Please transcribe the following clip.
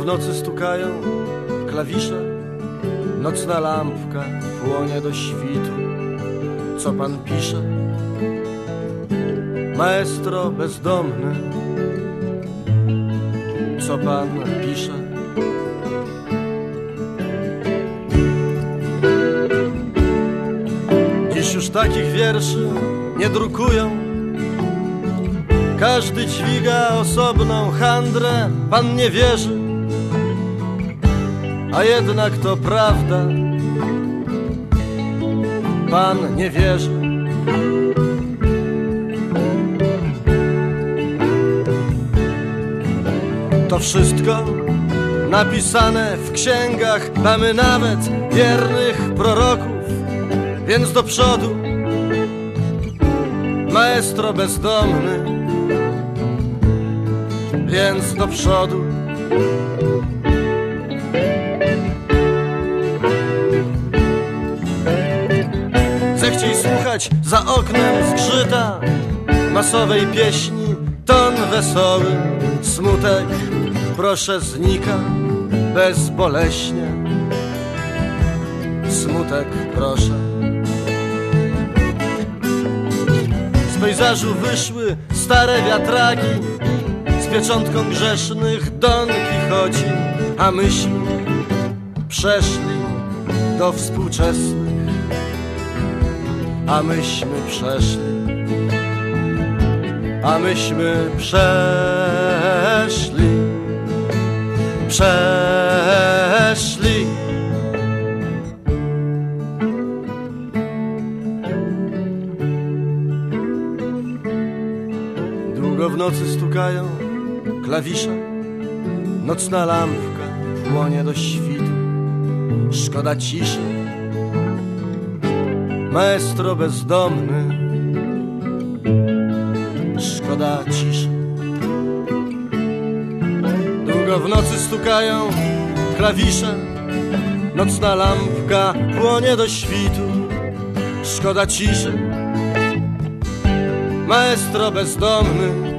nocy stukają klawisze, nocna lampka płonie do świtu. Co pan pisze? Maestro bezdomny, co pan pisze? Dziś już takich wierszy nie drukują. Każdy dźwiga osobną handrę, pan nie wierzy, a jednak to prawda. Pan nie wierzy. To wszystko napisane w księgach, mamy nawet wiernych proroków, więc do przodu, maestro bezdomny, więc do przodu. Słuchać za oknem zgrzyta masowej pieśni, ton wesoły, smutek, proszę znika bezboleśnie. Smutek, proszę. Z pejzażu wyszły stare wiatraki z pieczątką grzesznych Don Kichoci, a myśmy przeszli do współczesnych a myśmy przeszli, a myśmy przeszli, przeszli. Długo w nocy stukają klawisze, nocna lampka płonie do świtu, szkoda ciszy maestro bezdomny. Szkoda ciszy. Długo w nocy stukają klawisze, nocna lampka płonie do świtu. Szkoda ciszy. Maestro bezdomny.